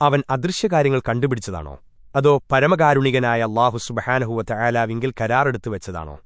അവൻ അദൃശ്യകാര്യങ്ങൾ കണ്ടുപിടിച്ചതാണോ? അതോ പരമകാരുണികനായ അള്ളാഹു സുബഹാനഹുവ തയാലാവിങ്കിൽ കരാറെടുത്തു വെച്ചതാണോ?